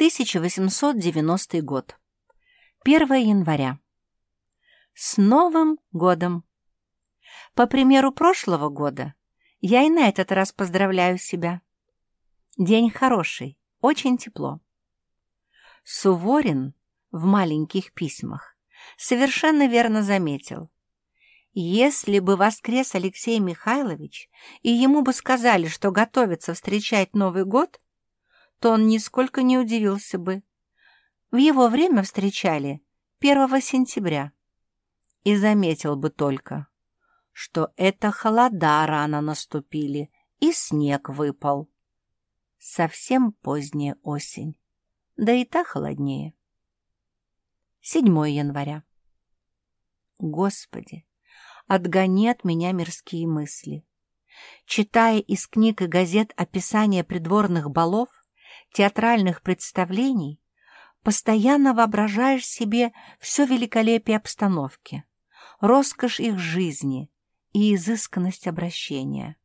1890 год. 1 января. С Новым годом! По примеру прошлого года, я и на этот раз поздравляю себя. День хороший, очень тепло. Суворин в маленьких письмах совершенно верно заметил. Если бы воскрес Алексей Михайлович, и ему бы сказали, что готовится встречать Новый год, то он нисколько не удивился бы. В его время встречали 1 сентября. И заметил бы только, что это холода рано наступили, и снег выпал. Совсем поздняя осень, да и та холоднее. 7 января. Господи, отгони от меня мирские мысли. Читая из книг и газет описания придворных балов, театральных представлений, постоянно воображаешь себе все великолепие обстановки, роскошь их жизни и изысканность обращения.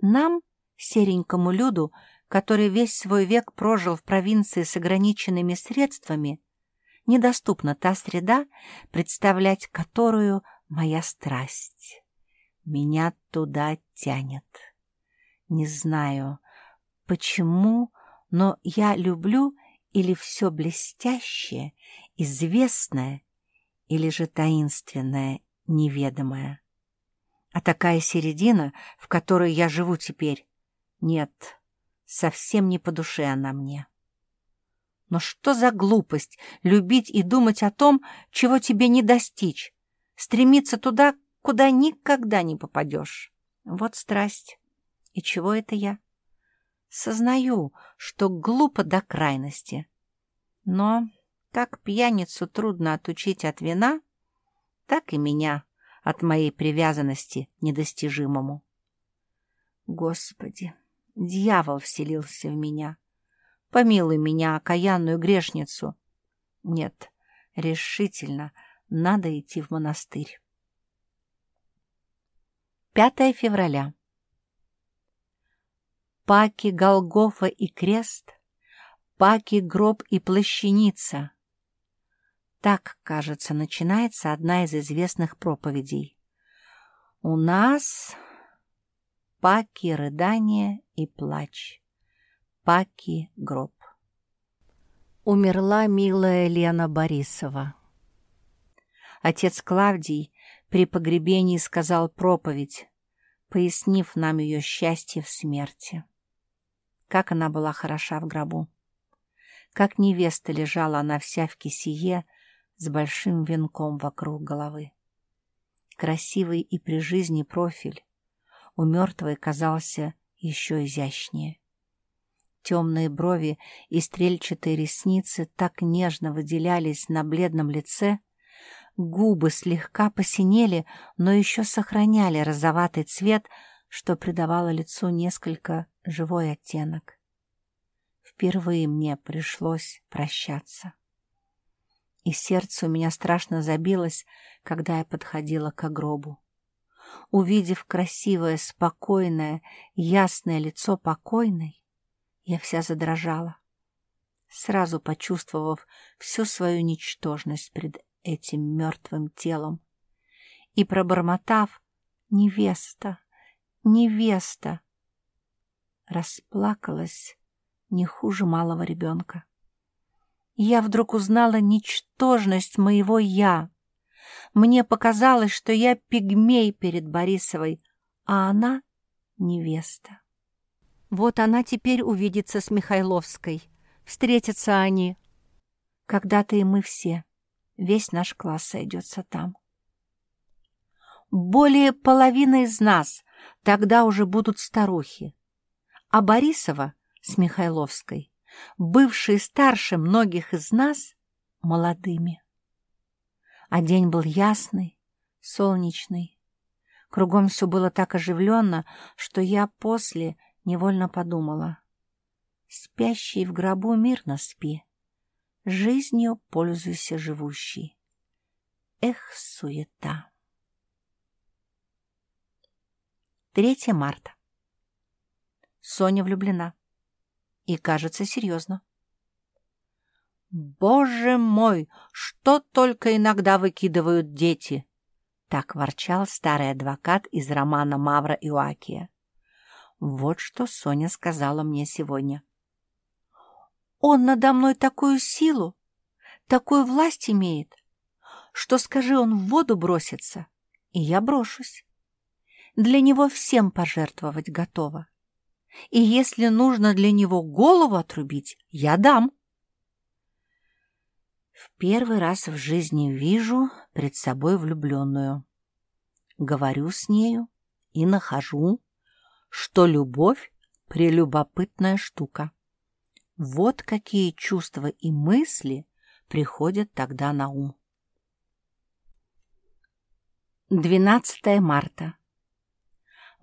Нам, серенькому люду, который весь свой век прожил в провинции с ограниченными средствами, недоступна та среда, представлять которую моя страсть. Меня туда тянет. Не знаю, почему, но я люблю или все блестящее, известное, или же таинственное, неведомое. А такая середина, в которой я живу теперь, нет, совсем не по душе она мне. Но что за глупость любить и думать о том, чего тебе не достичь, стремиться туда, куда никогда не попадешь. Вот страсть. И чего это я? Сознаю, что глупо до крайности. Но как пьяницу трудно отучить от вина, так и меня от моей привязанности недостижимому. Господи, дьявол вселился в меня. Помилуй меня, окаянную грешницу. Нет, решительно, надо идти в монастырь. 5 февраля. Паки, Голгофа и крест, Паки, гроб и плащаница. Так, кажется, начинается одна из известных проповедей. У нас Паки, рыдание и плач. Паки гроб. Умерла милая Лена Борисова. Отец Клавдий при погребении сказал проповедь, пояснив нам ее счастье в смерти. Как она была хороша в гробу. Как невеста лежала она вся в кисее с большим венком вокруг головы. Красивый и при жизни профиль у мертвой казался еще изящнее. Темные брови и стрельчатые ресницы так нежно выделялись на бледном лице, губы слегка посинели, но еще сохраняли розоватый цвет, что придавало лицу несколько живой оттенок. Впервые мне пришлось прощаться. И сердце у меня страшно забилось, когда я подходила к гробу. Увидев красивое, спокойное, ясное лицо покойной, я вся задрожала, сразу почувствовав всю свою ничтожность пред этим мертвым телом и пробормотав «Невеста! Невеста!» Расплакалась не хуже малого ребенка. Я вдруг узнала ничтожность моего «я». Мне показалось, что я пигмей перед Борисовой, а она — невеста. Вот она теперь увидится с Михайловской. Встретятся они. Когда-то и мы все. Весь наш класс сойдется там. Более половины из нас тогда уже будут старухи. А Борисова с Михайловской, бывшие старше многих из нас, молодыми. А день был ясный, солнечный. Кругом все было так оживленно, что я после невольно подумала. Спящий в гробу мирно спи, жизнью пользуйся живущий. Эх, суета! 3 марта. Соня влюблена. И кажется серьезно. «Боже мой, что только иногда выкидывают дети!» Так ворчал старый адвокат из романа Мавра Иоакия. Вот что Соня сказала мне сегодня. «Он надо мной такую силу, такую власть имеет, что, скажи, он в воду бросится, и я брошусь. Для него всем пожертвовать готова. И если нужно для него голову отрубить, я дам». В первый раз в жизни вижу пред собой влюбленную. Говорю с нею и нахожу, что любовь — прелюбопытная штука. Вот какие чувства и мысли приходят тогда на ум. 12 марта.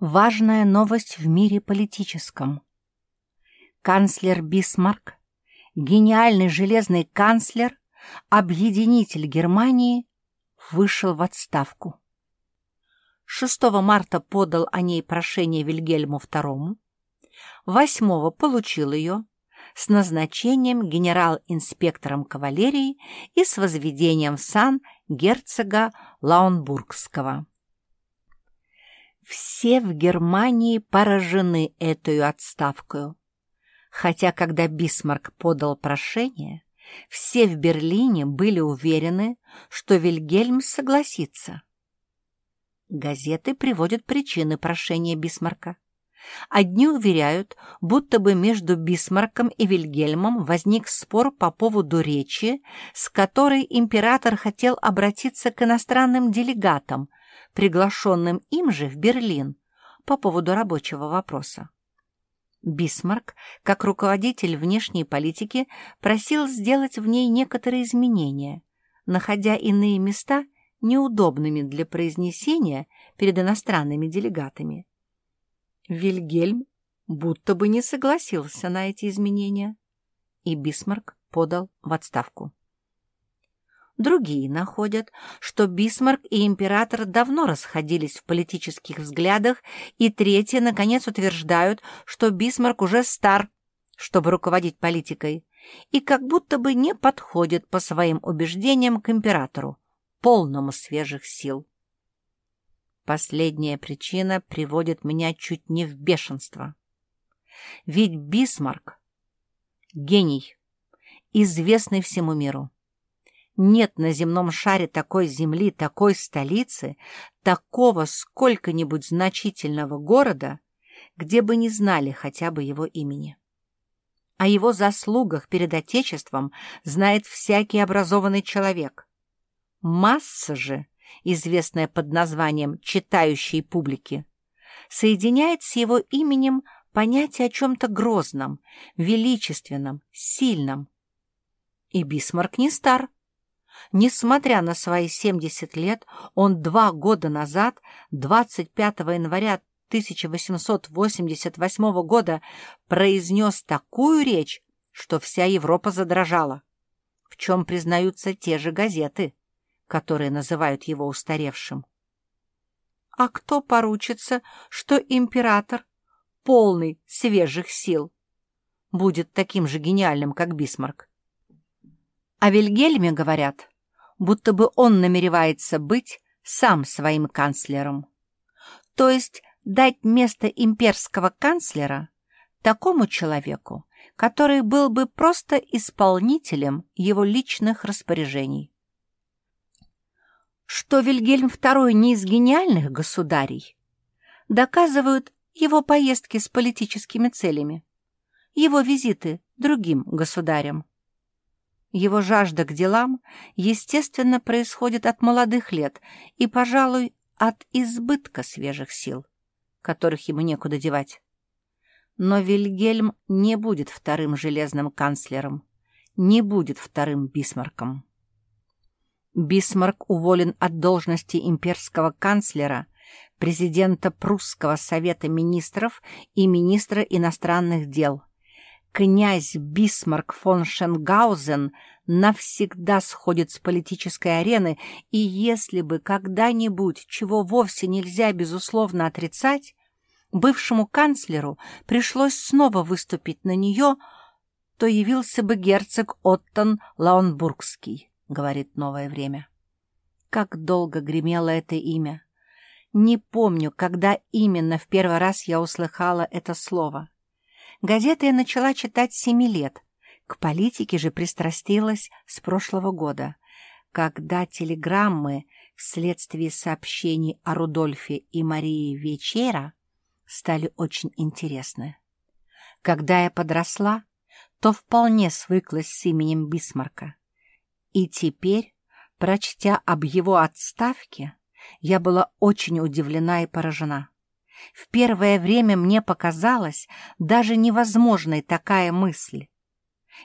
Важная новость в мире политическом. Канцлер Бисмарк, гениальный железный канцлер, объединитель Германии вышел в отставку. 6 марта подал о ней прошение Вильгельму II, 8 получил ее с назначением генерал-инспектором кавалерии и с возведением в сан герцога Лаунбургского. Все в Германии поражены этой отставкой, хотя когда Бисмарк подал прошение, все в Берлине были уверены, что Вильгельм согласится. Газеты приводят причины прошения Бисмарка. Одни уверяют, будто бы между Бисмарком и Вильгельмом возник спор по поводу речи, с которой император хотел обратиться к иностранным делегатам, приглашенным им же в Берлин, по поводу рабочего вопроса. Бисмарк, как руководитель внешней политики, просил сделать в ней некоторые изменения, находя иные места неудобными для произнесения перед иностранными делегатами. Вильгельм будто бы не согласился на эти изменения, и Бисмарк подал в отставку. Другие находят, что Бисмарк и император давно расходились в политических взглядах, и третьи, наконец, утверждают, что Бисмарк уже стар, чтобы руководить политикой, и как будто бы не подходит по своим убеждениям к императору, полному свежих сил. Последняя причина приводит меня чуть не в бешенство. Ведь Бисмарк — гений, известный всему миру. Нет на земном шаре такой земли, такой столицы, такого сколько-нибудь значительного города, где бы не знали хотя бы его имени. О его заслугах перед Отечеством знает всякий образованный человек. Масса же, известная под названием «читающей публики», соединяет с его именем понятие о чем-то грозном, величественном, сильном. И Бисмарк не стар. Несмотря на свои 70 лет, он два года назад, 25 января 1888 года, произнес такую речь, что вся Европа задрожала, в чем признаются те же газеты, которые называют его устаревшим. А кто поручится, что император, полный свежих сил, будет таким же гениальным, как Бисмарк? О Вильгельме говорят, будто бы он намеревается быть сам своим канцлером. То есть дать место имперского канцлера такому человеку, который был бы просто исполнителем его личных распоряжений. Что Вильгельм II не из гениальных государей, доказывают его поездки с политическими целями, его визиты другим государям. Его жажда к делам, естественно, происходит от молодых лет и, пожалуй, от избытка свежих сил, которых ему некуда девать. Но Вильгельм не будет вторым железным канцлером, не будет вторым Бисмарком. Бисмарк уволен от должности имперского канцлера, президента Прусского совета министров и министра иностранных дел – князь Бисмарк фон Шенгаузен навсегда сходит с политической арены, и если бы когда-нибудь, чего вовсе нельзя безусловно отрицать, бывшему канцлеру пришлось снова выступить на нее, то явился бы герцог Оттон Лаунбургский, говорит «Новое время». Как долго гремело это имя. Не помню, когда именно в первый раз я услыхала это слово. Газеты я начала читать с семи лет. К политике же пристрастилась с прошлого года, когда телеграммы вследствие сообщений о Рудольфе и Марии Вечера стали очень интересны. Когда я подросла, то вполне свыклась с именем Бисмарка. И теперь, прочтя об его отставке, я была очень удивлена и поражена. В первое время мне показалась даже невозможной такая мысль.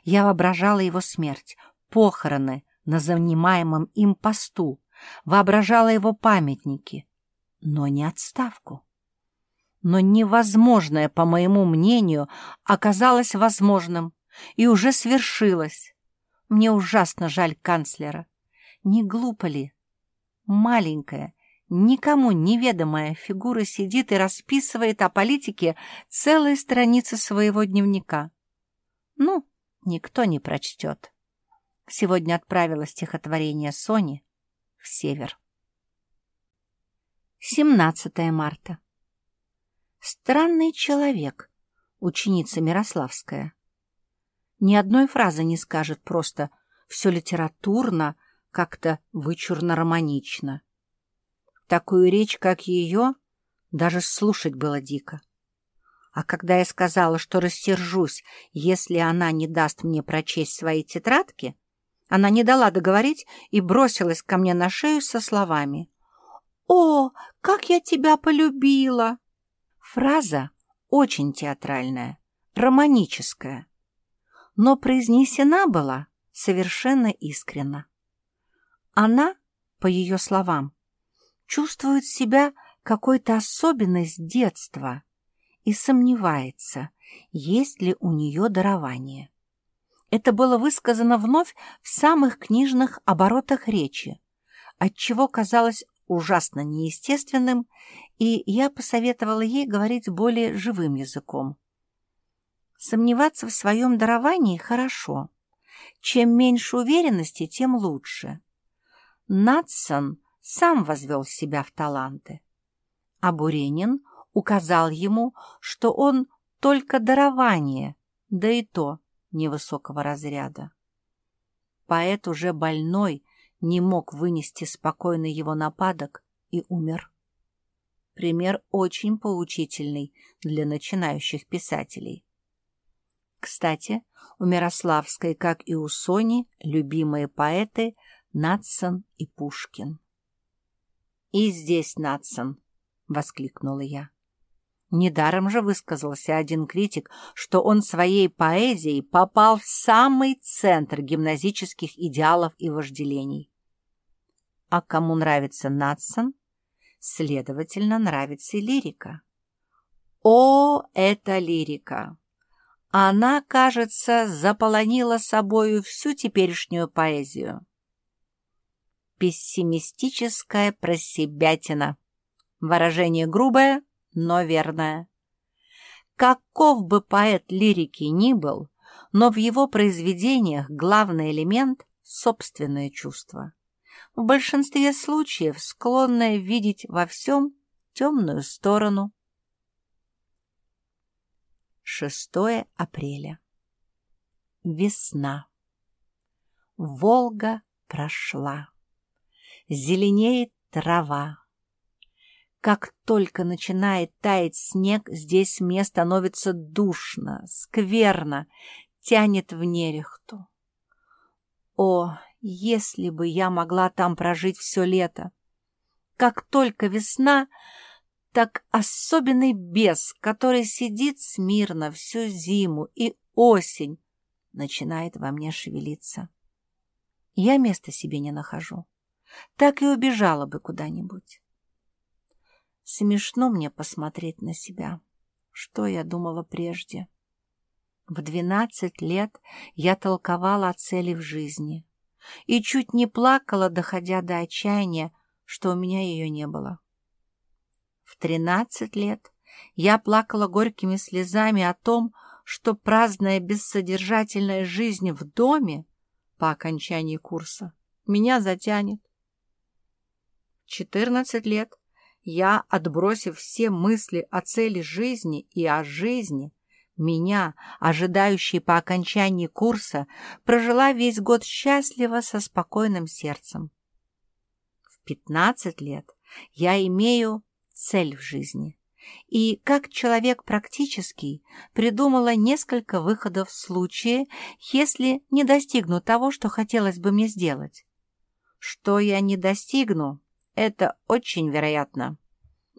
Я воображала его смерть, похороны на занимаемом им посту, воображала его памятники, но не отставку. Но невозможное, по моему мнению, оказалось возможным и уже свершилось. Мне ужасно жаль канцлера. Не глупо ли? Маленькая, никому неведомая фигура сидит и расписывает о политике целые страницы своего дневника. Ну, никто не прочтет. Сегодня отправила стихотворение Сони в север. 17 марта. Странный человек, ученица Мирославская. Ни одной фразы не скажет просто «все литературно», как-то вычурно-романично. Такую речь, как ее, даже слушать было дико. А когда я сказала, что рассержусь, если она не даст мне прочесть свои тетрадки, она не дала договорить и бросилась ко мне на шею со словами «О, как я тебя полюбила!» Фраза очень театральная, романическая, но произнесена была совершенно искренно. Она, по ее словам, чувствует себя какой-то особенной с детства и сомневается, есть ли у нее дарование. Это было высказано вновь в самых книжных оборотах речи, отчего казалось ужасно неестественным, и я посоветовала ей говорить более живым языком. Сомневаться в своем даровании хорошо. Чем меньше уверенности, тем лучше. Натсон сам возвел себя в таланты, а Буренин указал ему, что он только дарование, да и то невысокого разряда. Поэт уже больной не мог вынести спокойно его нападок и умер. Пример очень поучительный для начинающих писателей. Кстати, у Мирославской, как и у Сони, любимые поэты Натсон и Пушкин. «И здесь Натсон!» — воскликнула я. Недаром же высказался один критик, что он своей поэзией попал в самый центр гимназических идеалов и вожделений. А кому нравится Натсон, следовательно, нравится и лирика. О, это лирика! Она, кажется, заполонила собою всю теперешнюю поэзию. Пессимистическая просебятина. Выражение грубое — но верная. Каков бы поэт лирики ни был, но в его произведениях главный элемент — собственное чувство. В большинстве случаев склонное видеть во всем темную сторону. 6 апреля. Весна. Волга прошла. Зеленеет трава. Как только начинает таять снег, здесь мне становится душно, скверно, тянет в нерехту. О, если бы я могла там прожить все лето! Как только весна, так особенный бес, который сидит смирно всю зиму и осень, начинает во мне шевелиться. Я места себе не нахожу. Так и убежала бы куда-нибудь. Смешно мне посмотреть на себя. Что я думала прежде? В двенадцать лет я толковала о цели в жизни и чуть не плакала, доходя до отчаяния, что у меня ее не было. В тринадцать лет я плакала горькими слезами о том, что праздная бессодержательная жизнь в доме по окончании курса меня затянет. В 14 лет я, отбросив все мысли о цели жизни и о жизни, меня, ожидающей по окончании курса, прожила весь год счастливо со спокойным сердцем. В 15 лет я имею цель в жизни и, как человек практический, придумала несколько выходов в случае, если не достигну того, что хотелось бы мне сделать. Что я не достигну, это очень вероятно.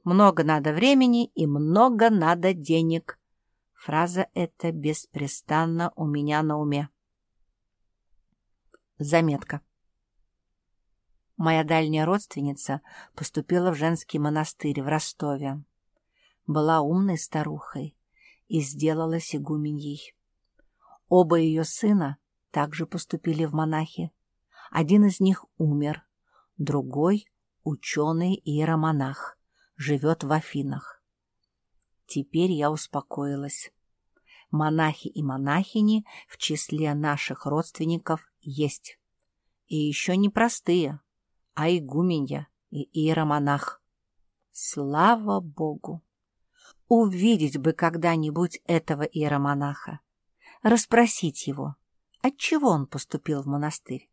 Много надо времени и много надо денег. Фраза эта беспрестанно у меня на уме. Заметка. Моя дальняя родственница поступила в женский монастырь в Ростове была умной старухой и сделалась игуменьей. Оба ее сына также поступили в монахи. Один из них умер, другой — ученый иеромонах, живет в Афинах. Теперь я успокоилась. Монахи и монахини в числе наших родственников есть. И еще не простые, а игуменья и иеромонах. Слава Богу! Увидеть бы когда-нибудь этого иеромонаха, расспросить его, отчего он поступил в монастырь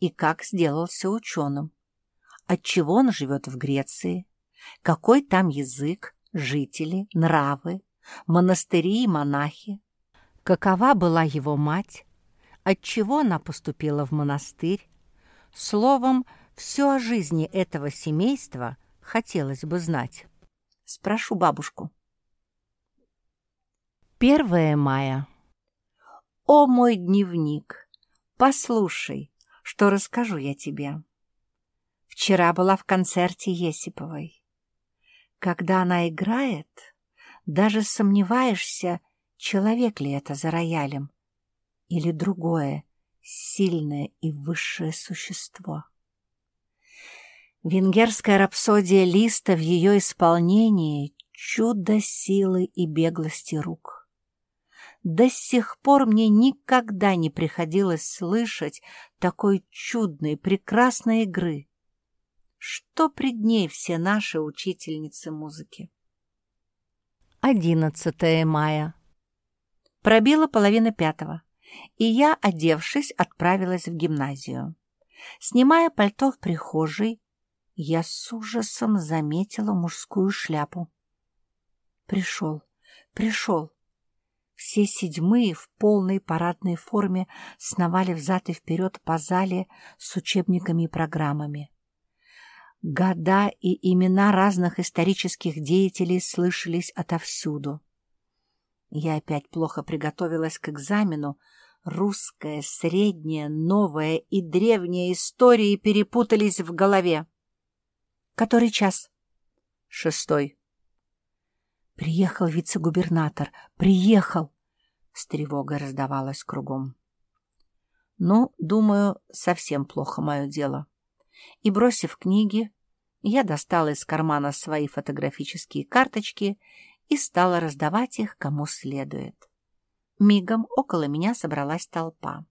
и как сделался ученым, отчего он живет в Греции, какой там язык, жители, нравы, монастыри и монахи, какова была его мать, отчего она поступила в монастырь. Словом, все о жизни этого семейства хотелось бы знать. Спрошу бабушку. 1 мая. О, мой дневник! Послушай, что расскажу я тебе. Вчера была в концерте Есиповой. Когда она играет, даже сомневаешься, человек ли это за роялем или другое, сильное и высшее существо. Венгерская рапсодия Листа в ее исполнении — чудо силы и беглости рук. До сих пор мне никогда не приходилось слышать такой чудной, прекрасной игры. Что пред ней все наши учительницы музыки? 11 мая. Пробила половина пятого, и я, одевшись, отправилась в гимназию. Снимая пальто в прихожей, я с ужасом заметила мужскую шляпу. Пришел, пришел. Все седьмые в полной парадной форме сновали взад и вперед по зале с учебниками и программами. Года и имена разных исторических деятелей слышались отовсюду. Я опять плохо приготовилась к экзамену. Русская, средняя, новая и древняя истории перепутались в голове. Который час? Шестой. «Приехал вице-губернатор! Приехал!» С тревогой раздавалось кругом. «Ну, думаю, совсем плохо мое дело». И, бросив книги, я достала из кармана свои фотографические карточки и стала раздавать их кому следует. Мигом около меня собралась толпа.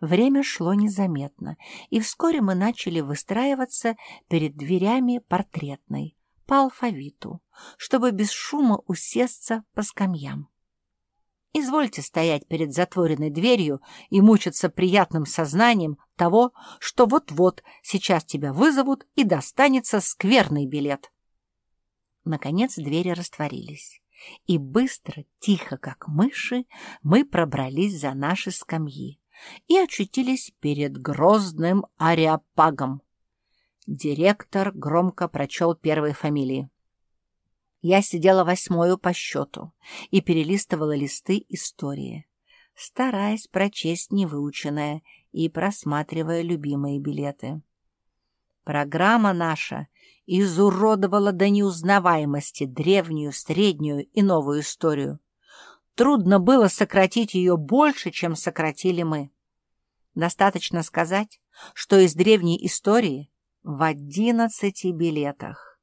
Время шло незаметно, и вскоре мы начали выстраиваться перед дверями портретной, по алфавиту, чтобы без шума усесться по скамьям. Извольте стоять перед затворенной дверью и мучиться приятным сознанием того, что вот-вот сейчас тебя вызовут и достанется скверный билет. Наконец двери растворились, и быстро, тихо, как мыши, мы пробрались за наши скамьи и очутились перед грозным ариапагом, Директор громко прочел первые фамилии. Я сидела восьмою по счету и перелистывала листы истории, стараясь прочесть невыученное и просматривая любимые билеты. Программа наша изуродовала до неузнаваемости древнюю, среднюю и новую историю. Трудно было сократить ее больше, чем сократили мы. Достаточно сказать, что из древней истории в одиннадцати билетах.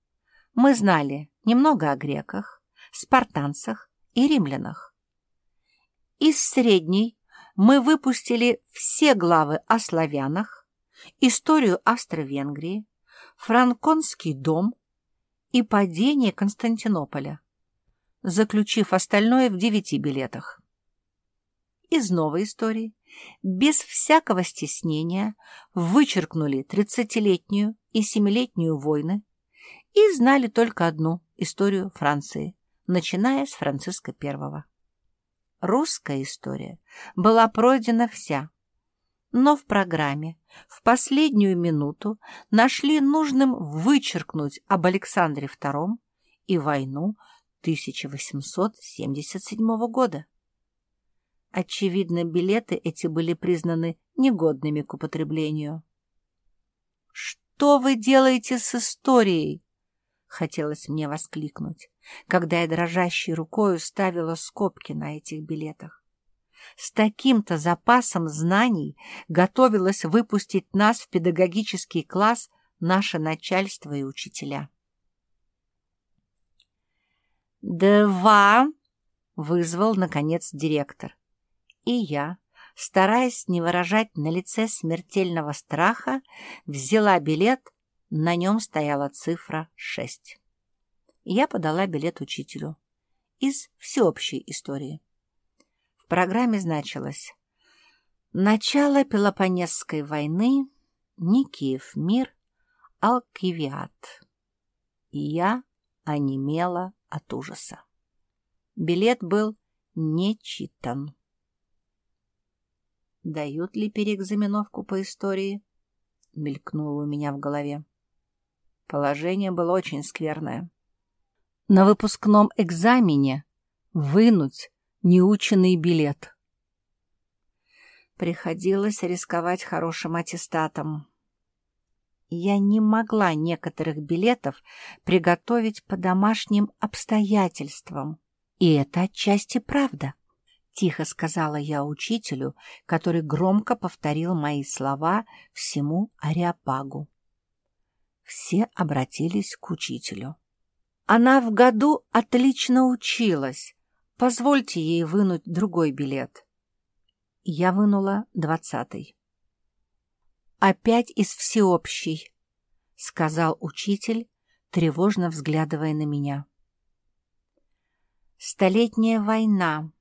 Мы знали немного о греках, спартанцах и римлянах. Из средней мы выпустили все главы о славянах, историю Австро-Венгрии, Франконский дом и падение Константинополя, заключив остальное в девяти билетах. Из новой истории, без всякого стеснения, вычеркнули тридцатилетнюю и семилетнюю войны и знали только одну историю Франции, начиная с Франциска I. Русская история была пройдена вся, но в программе в последнюю минуту нашли нужным вычеркнуть об Александре II и войну 1877 года. Очевидно, билеты эти были признаны негодными к употреблению. «Что вы делаете с историей?» — хотелось мне воскликнуть, когда я дрожащей рукой ставила скобки на этих билетах. С таким-то запасом знаний готовилось выпустить нас в педагогический класс наше начальство и учителя. «Два!» — вызвал, наконец, директор. И я, стараясь не выражать на лице смертельного страха, взяла билет, на нем стояла цифра шесть. Я подала билет учителю из всеобщей истории. В программе значилось «Начало Пелопонесской войны, Никиев мир, Алкивиад». И я онемела от ужаса. Билет был не читан. «Дают ли переэкзаменовку по истории?» — мелькнуло у меня в голове. Положение было очень скверное. На выпускном экзамене вынуть неученный билет. Приходилось рисковать хорошим аттестатом. Я не могла некоторых билетов приготовить по домашним обстоятельствам. И это отчасти правда. Тихо сказала я учителю, который громко повторил мои слова всему Ариапагу. Все обратились к учителю. Она в году отлично училась. Позвольте ей вынуть другой билет. Я вынула двадцатый. Опять из всеобщей, сказал учитель, тревожно взглядывая на меня. Столетняя война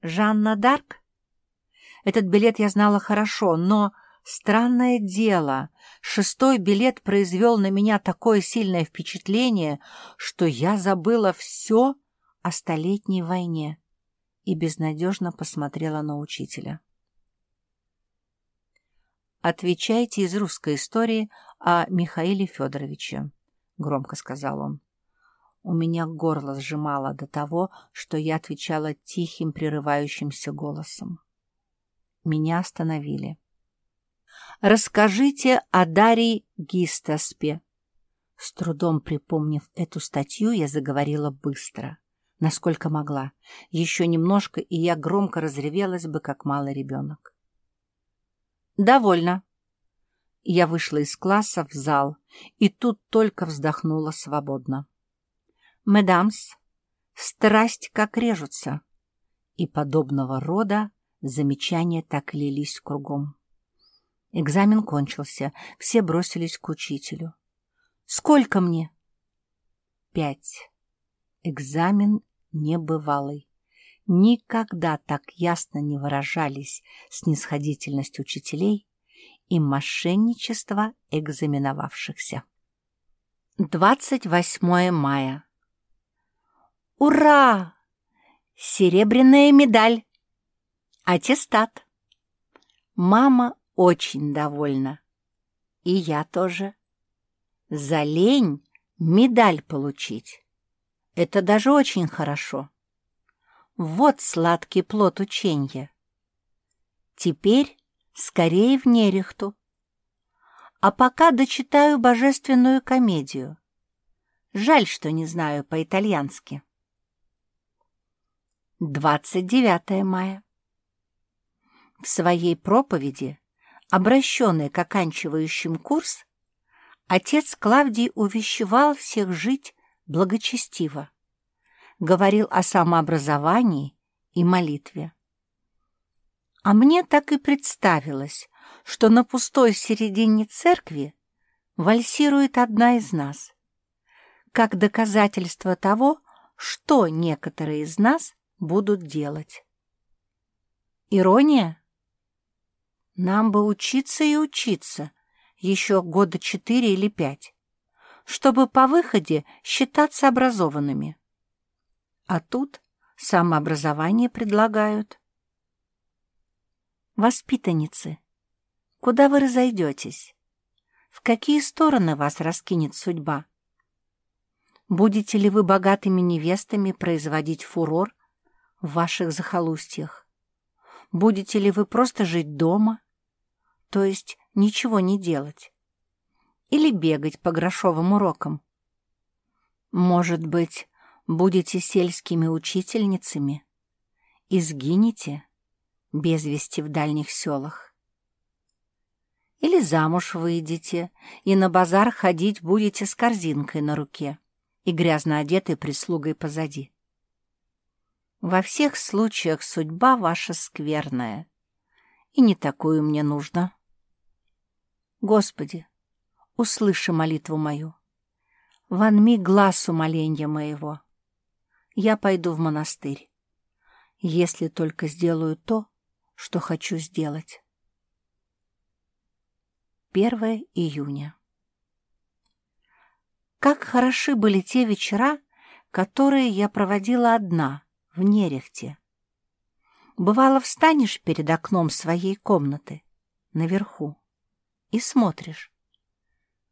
Жанна Дарк? Этот билет я знала хорошо, но, странное дело, шестой билет произвел на меня такое сильное впечатление, что я забыла все о Столетней войне и безнадежно посмотрела на учителя. «Отвечайте из русской истории о Михаиле Федоровиче», — громко сказал он. У меня горло сжимало до того, что я отвечала тихим, прерывающимся голосом. Меня остановили. «Расскажите о Дарии Гистаспе». С трудом припомнив эту статью, я заговорила быстро, насколько могла. Еще немножко, и я громко разревелась бы, как малый ребенок. «Довольно». Я вышла из класса в зал, и тут только вздохнула свободно. «Медамс, страсть как режутся!» И подобного рода замечания так лились кругом. Экзамен кончился, все бросились к учителю. «Сколько мне?» «Пять. Экзамен небывалый. Никогда так ясно не выражались снисходительность учителей и мошенничество экзаменовавшихся. 28 мая. Ура! Серебряная медаль. Аттестат. Мама очень довольна. И я тоже. За лень медаль получить. Это даже очень хорошо. Вот сладкий плод ученья. Теперь скорее в нерехту. А пока дочитаю божественную комедию. Жаль, что не знаю по-итальянски. 29 мая. В своей проповеди, обращенной к оканчивающим курс, отец Клавдий увещевал всех жить благочестиво, говорил о самообразовании и молитве. А мне так и представилось, что на пустой середине церкви вальсирует одна из нас, как доказательство того, что некоторые из нас будут делать. Ирония? Нам бы учиться и учиться еще года четыре или пять, чтобы по выходе считаться образованными. А тут самообразование предлагают. Воспитанницы, куда вы разойдетесь? В какие стороны вас раскинет судьба? Будете ли вы богатыми невестами производить фурор в ваших захолустьях? Будете ли вы просто жить дома, то есть ничего не делать? Или бегать по грошовым урокам? Может быть, будете сельскими учительницами и сгинете без вести в дальних селах? Или замуж выйдете и на базар ходить будете с корзинкой на руке и грязно одетой прислугой позади? Во всех случаях судьба ваша скверная, и не такую мне нужно. Господи, услыши молитву мою. Вонми глаз умоленья моего. Я пойду в монастырь, если только сделаю то, что хочу сделать. 1 июня. Как хороши были те вечера, которые я проводила одна, в Нерехте. Бывало, встанешь перед окном своей комнаты, наверху, и смотришь.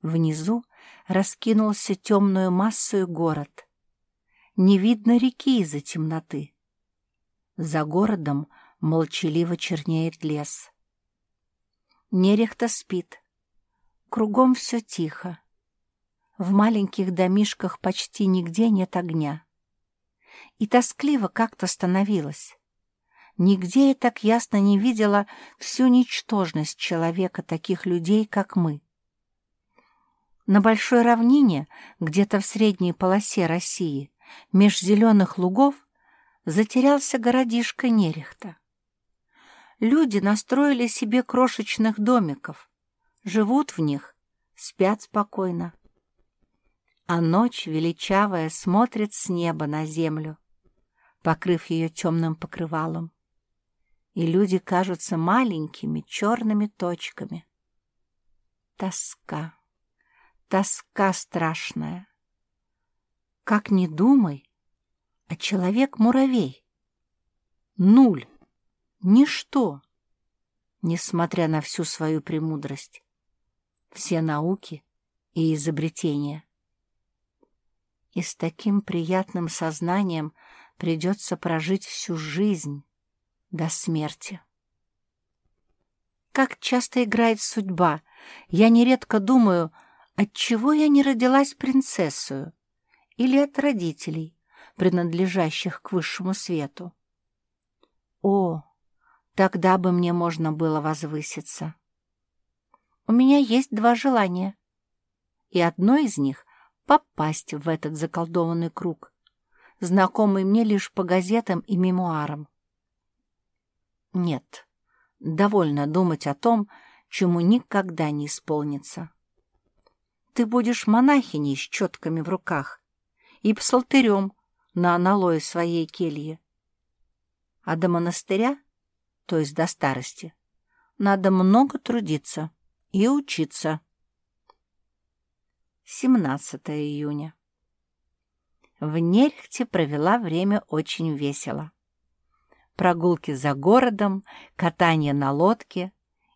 Внизу раскинулся темную массою город. Не видно реки из-за темноты. За городом молчаливо чернеет лес. Нерехта спит. Кругом все тихо. В маленьких домишках почти нигде нет огня и тоскливо как-то становилось. Нигде я так ясно не видела всю ничтожность человека, таких людей, как мы. На большой равнине, где-то в средней полосе России, меж зеленых лугов, затерялся городишко Нерехта. Люди настроили себе крошечных домиков, живут в них, спят спокойно. А ночь величавая смотрит с неба на землю, покрыв ее темным покрывалом. И люди кажутся маленькими черными точками. Тоска, тоска страшная. Как ни думай, а человек-муравей. Нуль, ничто, несмотря на всю свою премудрость, все науки и изобретения. И с таким приятным сознанием придется прожить всю жизнь до смерти. Как часто играет судьба. Я нередко думаю, отчего я не родилась принцессою или от родителей, принадлежащих к высшему свету. О, тогда бы мне можно было возвыситься. У меня есть два желания, и одно из них — попасть в этот заколдованный круг, знакомый мне лишь по газетам и мемуарам. Нет, довольно думать о том, чему никогда не исполнится. Ты будешь монахиней с четками в руках и псалтырем на аналое своей кельи. А до монастыря, то есть до старости, надо много трудиться и учиться. 17 июня. В Нерехте провела время очень весело. Прогулки за городом, катание на лодке,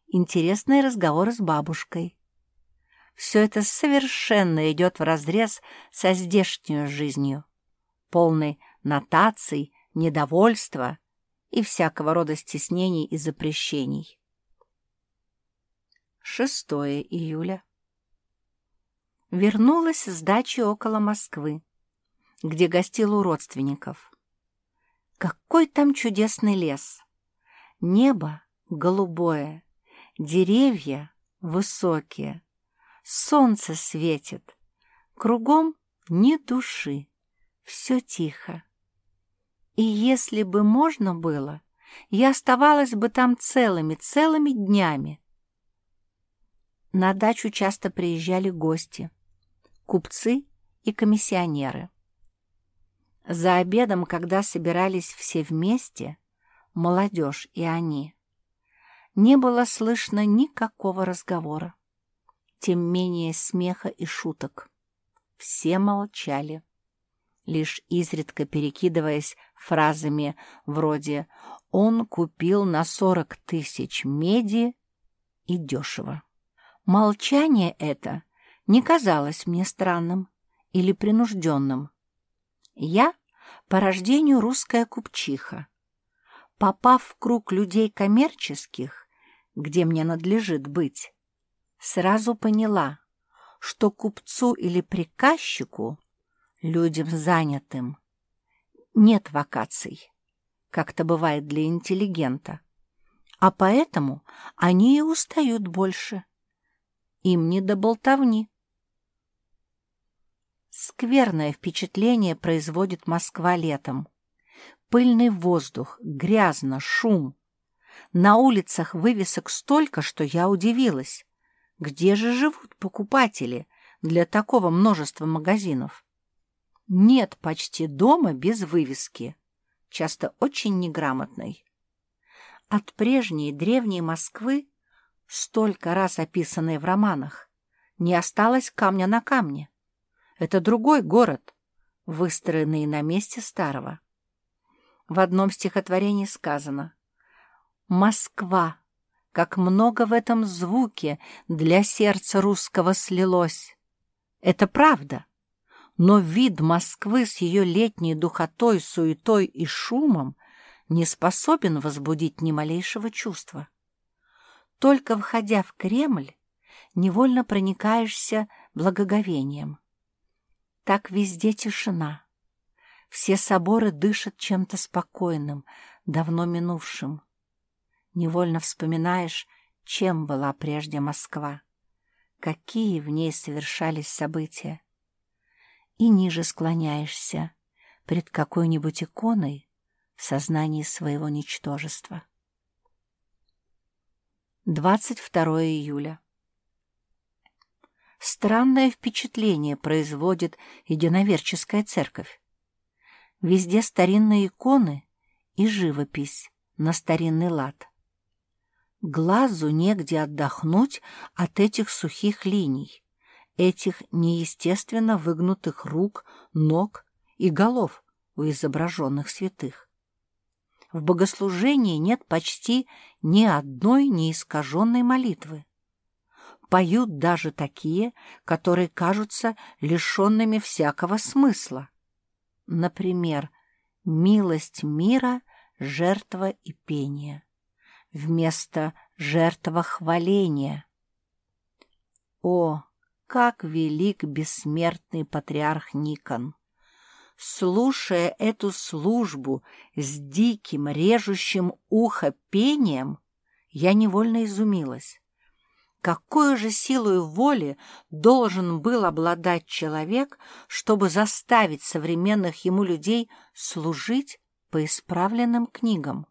интересные разговоры с бабушкой. Все это совершенно идет вразрез со здешней жизнью, полной нотаций, недовольства и всякого рода стеснений и запрещений. 6 июля. Вернулась с дачи около Москвы где гостил у родственников. Какой там чудесный лес! Небо голубое, деревья высокие, солнце светит, кругом ни души, все тихо. И если бы можно было, я оставалась бы там целыми-целыми днями. На дачу часто приезжали гости, купцы и комиссионеры. За обедом, когда собирались все вместе, молодежь и они, не было слышно никакого разговора, тем менее смеха и шуток. Все молчали, лишь изредка перекидываясь фразами вроде «Он купил на сорок тысяч меди и дешево». Молчание это не казалось мне странным или принужденным. Я по рождению русская купчиха. Попав в круг людей коммерческих, где мне надлежит быть, сразу поняла, что купцу или приказчику, людям занятым, нет вакаций, как это бывает для интеллигента, а поэтому они и устают больше. Им не до болтовни. Скверное впечатление производит Москва летом. Пыльный воздух, грязно, шум. На улицах вывесок столько, что я удивилась. Где же живут покупатели для такого множества магазинов? Нет почти дома без вывески, часто очень неграмотной. От прежней древней Москвы, столько раз описанной в романах, не осталось камня на камне. Это другой город, выстроенный на месте старого. В одном стихотворении сказано «Москва, как много в этом звуке для сердца русского слилось». Это правда, но вид Москвы с ее летней духотой, суетой и шумом не способен возбудить ни малейшего чувства. Только входя в Кремль, невольно проникаешься благоговением. Так везде тишина. Все соборы дышат чем-то спокойным, давно минувшим. Невольно вспоминаешь, чем была прежде Москва, какие в ней совершались события. И ниже склоняешься пред какой-нибудь иконой в сознании своего ничтожества. 22 июля. Странное впечатление производит единоверческая церковь. Везде старинные иконы и живопись на старинный лад. Глазу негде отдохнуть от этих сухих линий, этих неестественно выгнутых рук, ног и голов у изображенных святых. В богослужении нет почти ни одной неискаженной молитвы поют даже такие, которые кажутся лишенными всякого смысла. Например, «Милость мира, жертва и пение» вместо «жертва хваления». О, как велик бессмертный патриарх Никон! Слушая эту службу с диким, режущим ухо пением, я невольно изумилась. Какой же силой воли должен был обладать человек, чтобы заставить современных ему людей служить по исправленным книгам?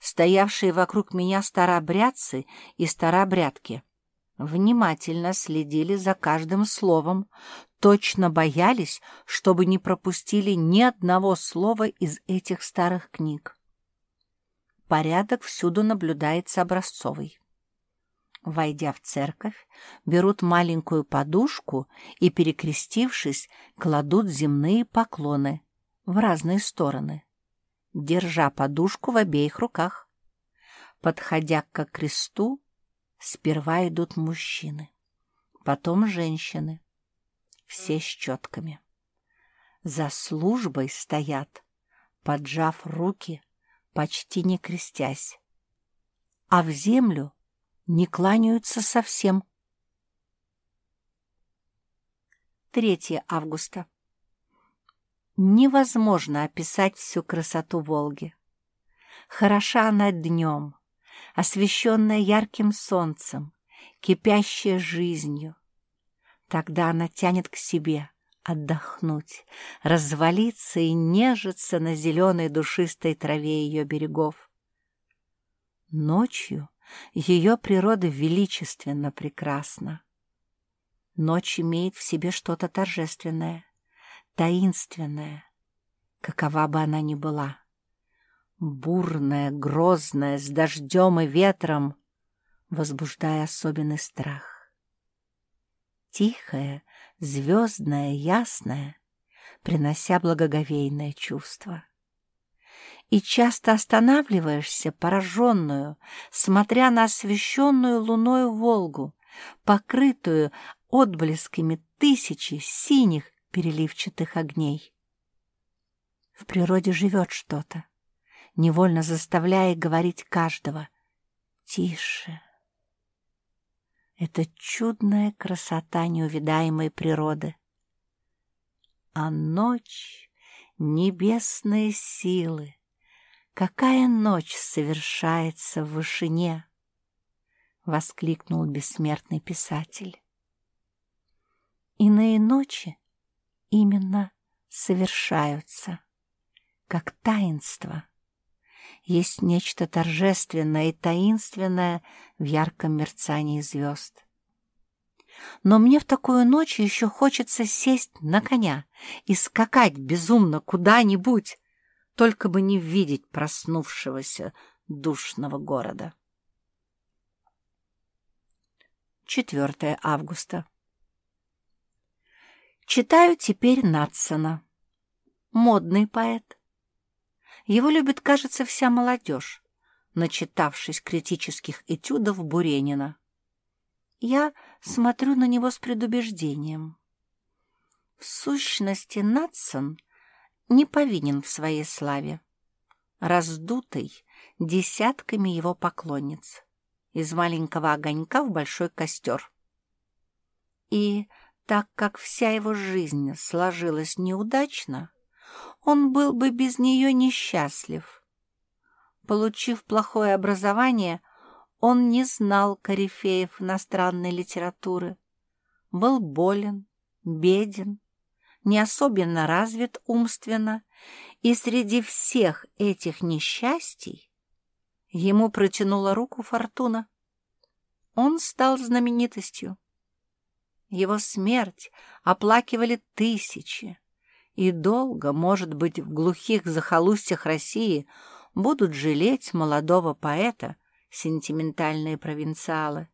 Стоявшие вокруг меня старообрядцы и старообрядки внимательно следили за каждым словом, точно боялись, чтобы не пропустили ни одного слова из этих старых книг. Порядок всюду наблюдается образцовый. Войдя в церковь, берут маленькую подушку и, перекрестившись, кладут земные поклоны в разные стороны, держа подушку в обеих руках. Подходя к кресту, сперва идут мужчины, потом женщины, все с четками. За службой стоят, поджав руки, почти не крестясь, а в землю не кланяются совсем. 3 августа. Невозможно описать всю красоту Волги. Хороша она днем, освещенная ярким солнцем, кипящая жизнью. Тогда она тянет к себе, отдохнуть, развалиться и нежиться на зеленой душистой траве ее берегов. Ночью ее природа величественно прекрасна. Ночь имеет в себе что-то торжественное, таинственное, какова бы она ни была. Бурная, грозная, с дождем и ветром, возбуждая особенный страх. Тихая, звездная, ясная, принося благоговейное чувство. И часто останавливаешься, пораженную, смотря на освещенную луною Волгу, покрытую отблесками тысячи синих переливчатых огней. В природе живет что-то, невольно заставляя говорить каждого «Тише». Это чудная красота неувидаемой природы. А ночь — небесные силы. Какая ночь совершается в вышине! — воскликнул бессмертный писатель. Иные ночи именно совершаются, как таинство. Есть нечто торжественное и таинственное в ярком мерцании звезд. Но мне в такую ночь еще хочется сесть на коня и скакать безумно куда-нибудь, только бы не видеть проснувшегося душного города. 4 августа. Читаю теперь Натсона. Модный поэт. Его любит, кажется, вся молодежь, начитавшись критических этюдов Буренина. Я смотрю на него с предубеждением. В сущности, Натсон не повинен в своей славе, раздутый десятками его поклонниц, из маленького огонька в большой костер. И так как вся его жизнь сложилась неудачно, он был бы без нее несчастлив. Получив плохое образование, он не знал корифеев иностранной литературы, был болен, беден, не особенно развит умственно, и среди всех этих несчастий ему протянула руку фортуна. Он стал знаменитостью. Его смерть оплакивали тысячи, и долго, может быть, в глухих захолустьях России будут жалеть молодого поэта сентиментальные провинциалы,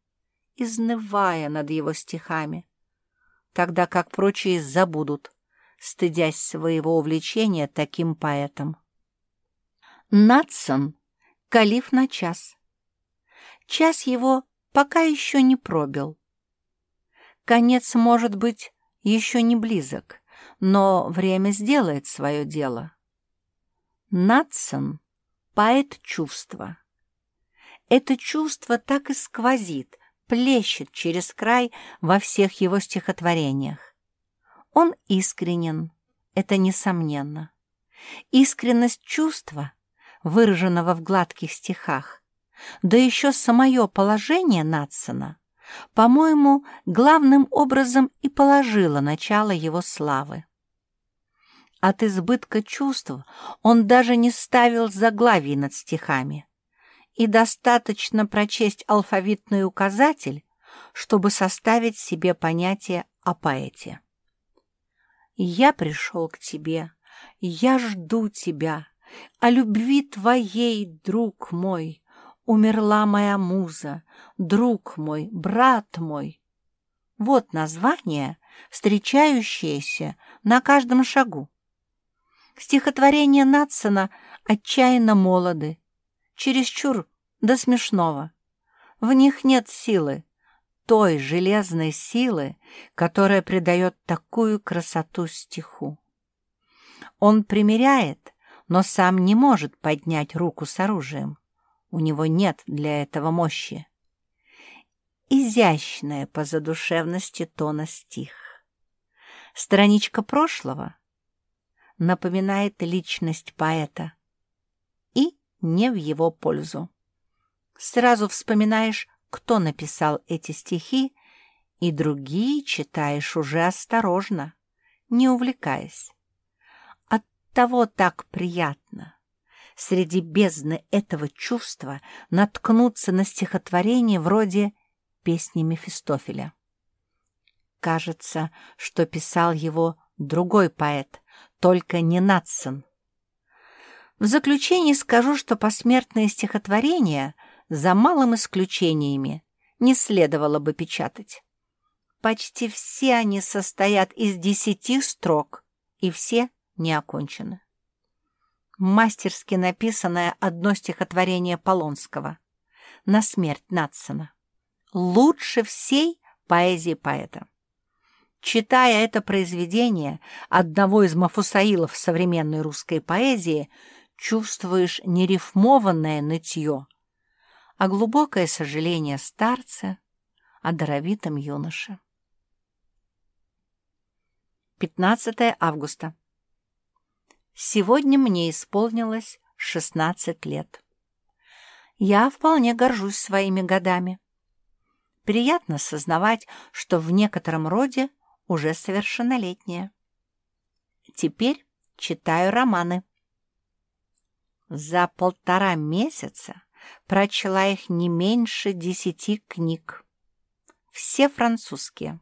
изнывая над его стихами, тогда как прочие забудут, стыдясь своего увлечения таким поэтом. Надсон — калиф на час. Час его пока еще не пробил, Конец, может быть, еще не близок, но время сделает свое дело. Надсон — поэт чувства. Это чувство так и сквозит, плещет через край во всех его стихотворениях. Он искренен, это несомненно. Искренность чувства, выраженного в гладких стихах, да еще самое положение Надсона — по-моему, главным образом и положила начало его славы. От избытка чувств он даже не ставил заглавий над стихами, и достаточно прочесть алфавитный указатель, чтобы составить себе понятие о поэте. «Я пришел к тебе, я жду тебя, о любви твоей, друг мой, Умерла моя муза, друг мой, брат мой. Вот название, встречающееся на каждом шагу. Стихотворения Натсона отчаянно молоды, чересчур до смешного. В них нет силы, той железной силы, которая придает такую красоту стиху. Он примеряет, но сам не может поднять руку с оружием. У него нет для этого мощи. Изящная по задушевности тона стих. Страничка прошлого напоминает личность поэта и не в его пользу. Сразу вспоминаешь, кто написал эти стихи, и другие читаешь уже осторожно, не увлекаясь. Оттого так приятно среди бездны этого чувства наткнуться на стихотворение вроде «Песни Мефистофеля». Кажется, что писал его другой поэт, только не Натсон. В заключение скажу, что посмертные стихотворения, за малым исключениями, не следовало бы печатать. Почти все они состоят из десяти строк, и все не окончены. Мастерски написанное одно стихотворение Полонского «На смерть Натсона» лучше всей поэзии поэта. Читая это произведение одного из мафусаилов современной русской поэзии, чувствуешь не рифмованное нытье, а глубокое сожаление старца о даровитом юноше. 15 августа. Сегодня мне исполнилось 16 лет. Я вполне горжусь своими годами. Приятно сознавать, что в некотором роде уже совершеннолетняя. Теперь читаю романы. За полтора месяца прочла их не меньше десяти книг. Все французские.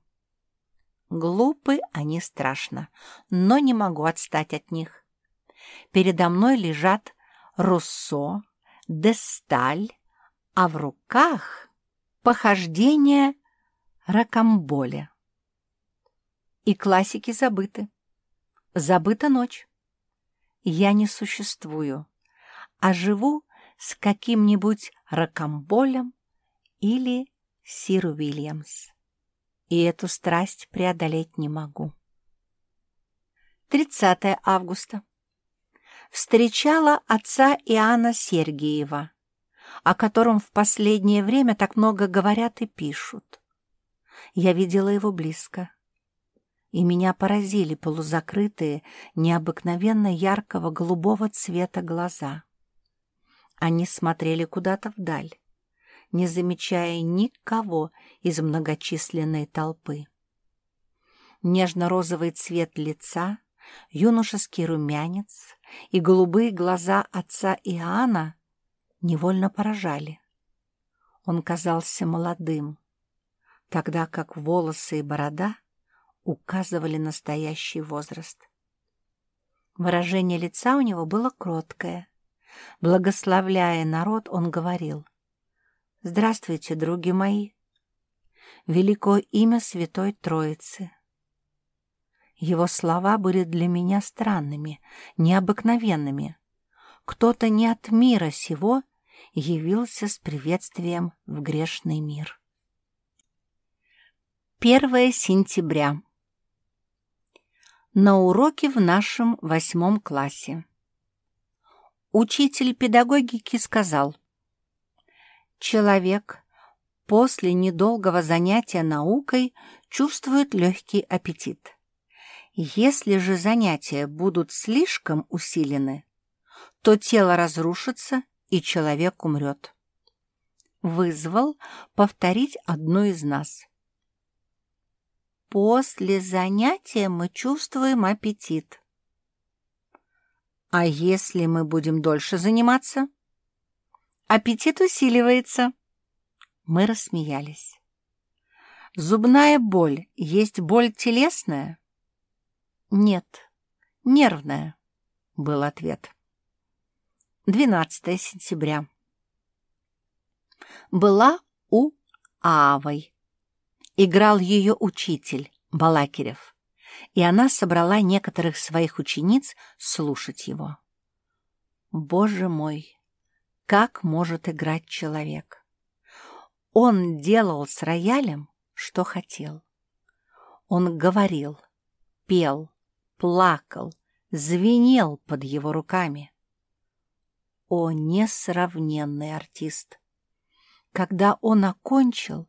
Глупы они страшно, но не могу отстать от них. Передо мной лежат Руссо, Десталь, а в руках похождение Ракамболя. И классики забыты. Забыта ночь. Я не существую, а живу с каким-нибудь Ракамболем или Сиру Уильямс. И эту страсть преодолеть не могу. 30 августа. Встречала отца Иоанна Сергиева, о котором в последнее время так много говорят и пишут. Я видела его близко и меня поразили полузакрытые, необыкновенно яркого голубого цвета глаза. Они смотрели куда-то вдаль, не замечая никого из многочисленной толпы. Нежно-розовый цвет лица, юношеский румянец и голубые глаза отца Иоанна невольно поражали. Он казался молодым, тогда как волосы и борода указывали настоящий возраст. Выражение лица у него было кроткое. Благословляя народ, он говорил «Здравствуйте, други мои! Великое имя Святой Троицы!» Его слова были для меня странными, необыкновенными. Кто-то не от мира сего явился с приветствием в грешный мир. 1 сентября на уроке в нашем восьмом классе. Учитель педагогики сказал, «Человек после недолгого занятия наукой чувствует легкий аппетит. Если же занятия будут слишком усилены, то тело разрушится и человек умрет. Вызвал повторить одну из нас – После занятия мы чувствуем аппетит. А если мы будем дольше заниматься? Аппетит усиливается. Мы рассмеялись. Зубная боль есть боль телесная? Нет, нервная, был ответ. 12 сентября. Была у Авой играл ее учитель Балакирев, и она собрала некоторых своих учениц слушать его. Боже мой, как может играть человек? Он делал с роялем, что хотел. Он говорил, пел, плакал, звенел под его руками. О, несравненный артист! Когда он окончил,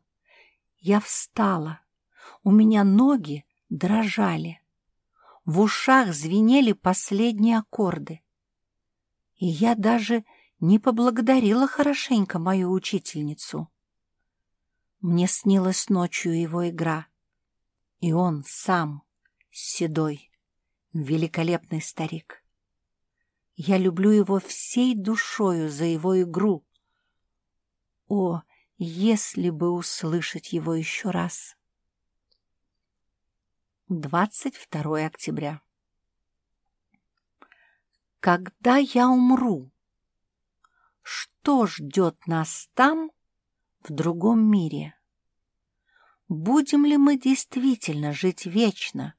я встала. У меня ноги дрожали. В ушах звенели последние аккорды. И я даже не поблагодарила хорошенько мою учительницу. Мне снилась ночью его игра, и он сам, седой, великолепный старик. Я люблю его всей душою за его игру. О, если бы услышать его еще раз! 22 октября. Когда я умру, что ждет нас там, в другом мире? Будем ли мы действительно жить вечно,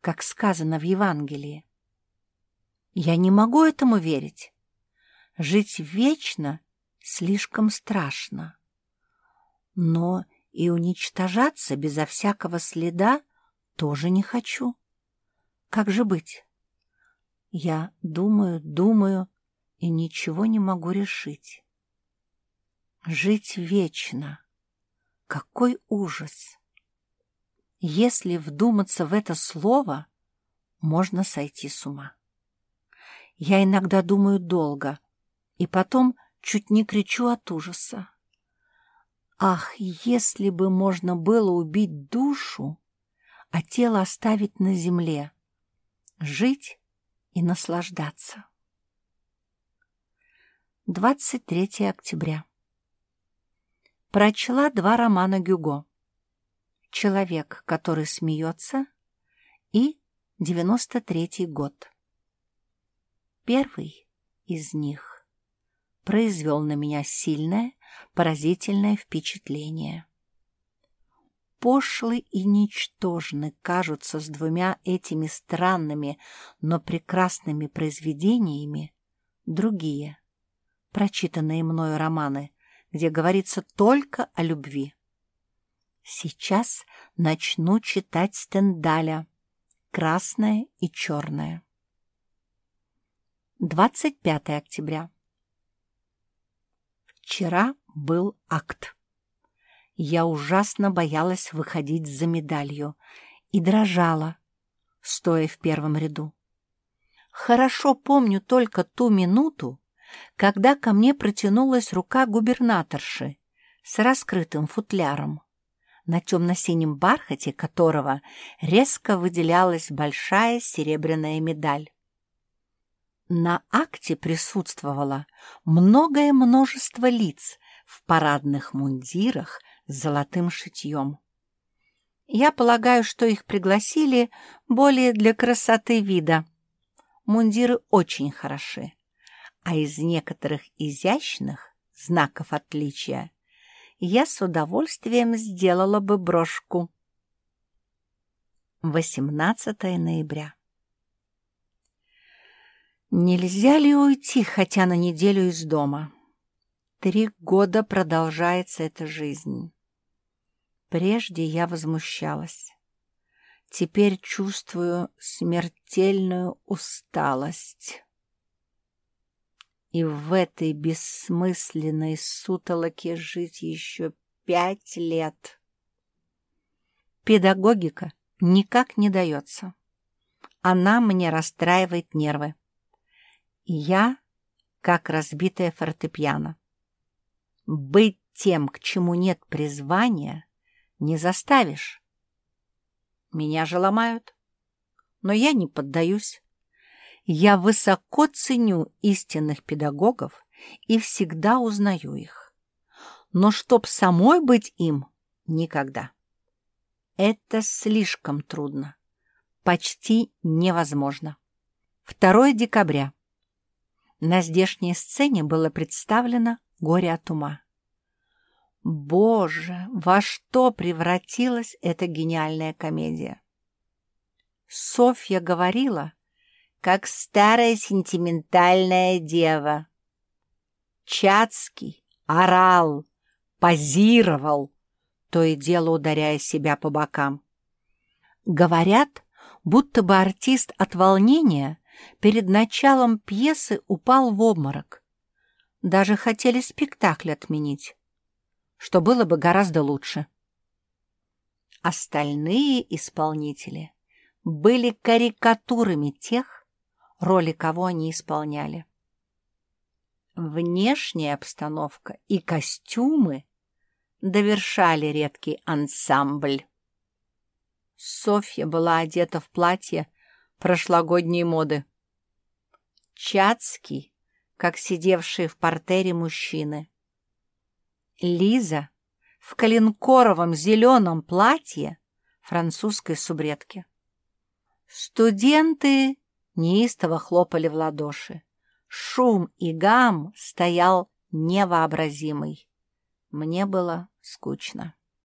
как сказано в Евангелии? Я не могу этому верить. Жить вечно слишком страшно. Но и уничтожаться безо всякого следа тоже не хочу. Как же быть? Я думаю, думаю и ничего не могу решить. Жить вечно. Какой ужас! Если вдуматься в это слово, можно сойти с ума. Я иногда думаю долго, и потом чуть не кричу от ужаса. Ах, если бы можно было убить душу, а тело оставить на земле, жить и наслаждаться. 23 октября. Прочла два романа Гюго. «Человек, который смеется» и «93 год». Первый из них произвел на меня сильное, поразительное впечатление. Пошлы и ничтожны кажутся с двумя этими странными, но прекрасными произведениями другие, прочитанные мною романы, где говорится только о любви. Сейчас начну читать Стендаля «Красное и черное». 25 октября. Вчера был акт. Я ужасно боялась выходить за медалью и дрожала, стоя в первом ряду. Хорошо помню только ту минуту, когда ко мне протянулась рука губернаторши с раскрытым футляром, на темно-синем бархате которого резко выделялась большая серебряная медаль. На акте присутствовало многое множество лиц в парадных мундирах с золотым шитьем. Я полагаю, что их пригласили более для красоты вида. Мундиры очень хороши, а из некоторых изящных знаков отличия я с удовольствием сделала бы брошку. 18 ноября. Нельзя ли уйти хотя на неделю из дома? Три года продолжается эта жизнь. Прежде я возмущалась. Теперь чувствую смертельную усталость. И в этой бессмысленной сутолоке жить еще пять лет. Педагогика никак не дается. Она мне расстраивает нервы. Я как разбитая фортепиано. Быть тем, к чему нет призвания, не заставишь. Меня же ломают, но я не поддаюсь. Я высоко ценю истинных педагогов и всегда узнаю их. Но чтоб самой быть им — никогда. Это слишком трудно, почти невозможно. 2 декабря. На здешней сцене было представлено «Горе от ума». Боже, во что превратилась эта гениальная комедия! Софья говорила, как старая сентиментальная дева. Чацкий орал, позировал, то и дело ударяя себя по бокам. Говорят, будто бы артист от волнения перед началом пьесы упал в обморок. Даже хотели спектакль отменить, что было бы гораздо лучше. Остальные исполнители были карикатурами тех, роли кого они исполняли. Внешняя обстановка и костюмы довершали редкий ансамбль. Софья была одета в платье прошлогодней моды. Чацкий, как сидевшие в портере мужчины. Лиза в коленкоровом зеленом платье французской субредки. Студенты неистово хлопали в ладоши. Шум и гам стоял невообразимый. Мне было скучно.